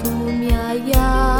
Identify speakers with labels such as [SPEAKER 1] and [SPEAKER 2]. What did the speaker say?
[SPEAKER 1] tu mi-ai